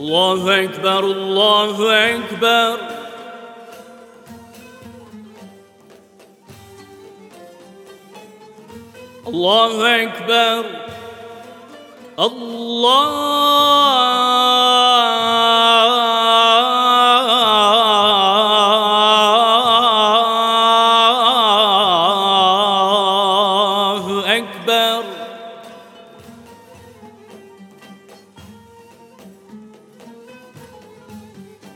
الله أكبر الله أكبر الله أكبر الله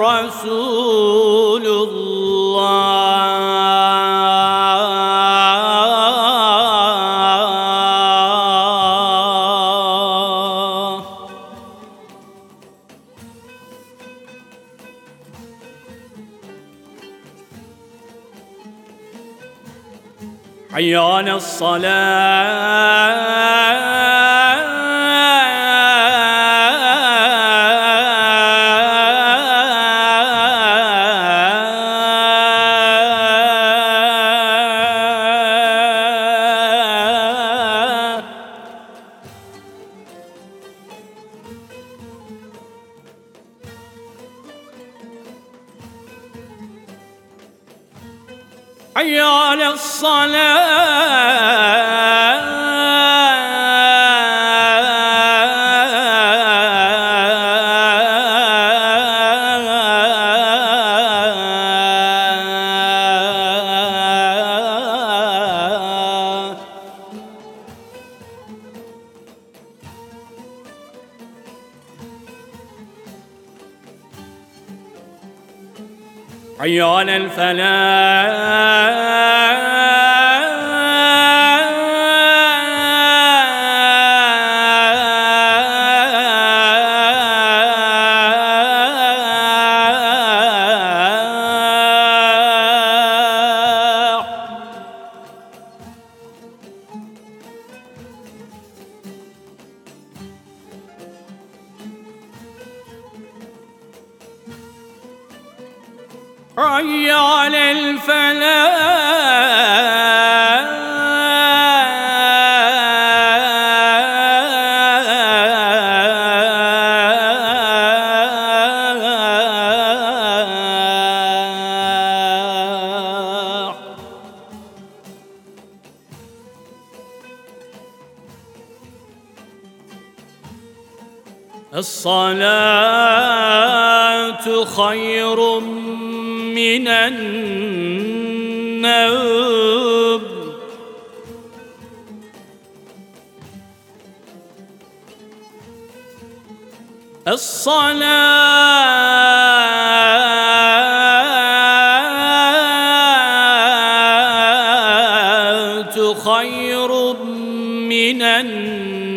رسول الله. حي على الصلاة. حي على الصلاة. حي على الفلاح. حي على الفلاح. الصلاة خير من النوم. الصلاة خير من النوم.